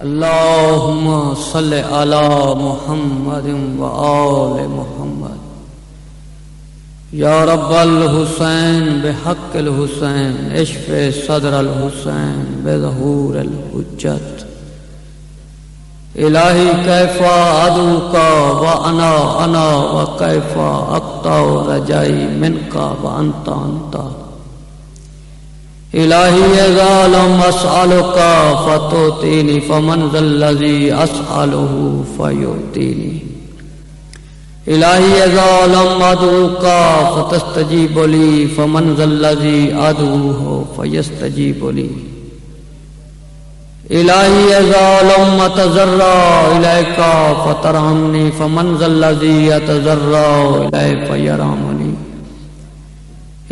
اللهم صل على محمد وآل محمد۔ يا رب الحسين بحق الحسين اشف صدر الحسين بظهور الحجت۔ الہی کیفا عدو إلهي كيف أدعوك وأنا أنا وكيف أقطع رجائي منك وأنت أنت الہی ظالم اسألک فتوتینی فمن ذا الذی اسألہ فیوتینی الہی ظالم ادعوک فتستجیب لی فمن ذا الذی ادعوہ فیستجیب لی الہی ظالم تزرع الیک فترحمنی فمن ذا الذی اتزرع الیک فیرحمنی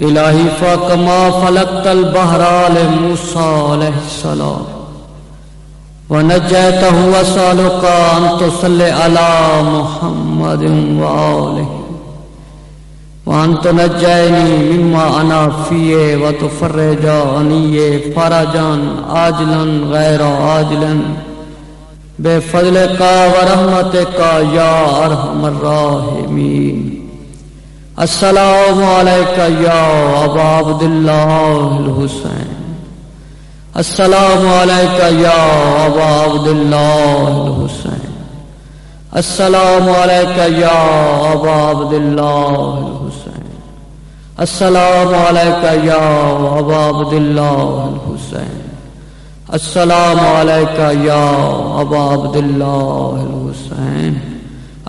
الہی فاکما فلقت البحر لموسیٰ علیہ السلام ونجیتہ وسالک ان تصلی علی محمد وآلہ وان تنجینی مما انا فیے وتفرج عنیے فرجان آجلن غیر آجلن بے فضل کا ورحمت کا یا ارحم الراحمین السلام علیکم یا ابا عبد اللہ الحسین. السلام علیکم یا ابا عبد اللہ الحسین. السلام علیکم یا ابا عبد اللہ الحسین. السلام علیکم یا ابا عبد اللہ الحسین. السلام علیکم یا ابا عبد اللہ الحسین.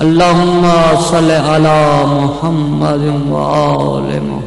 اللهم صل على محمد وآل محمد.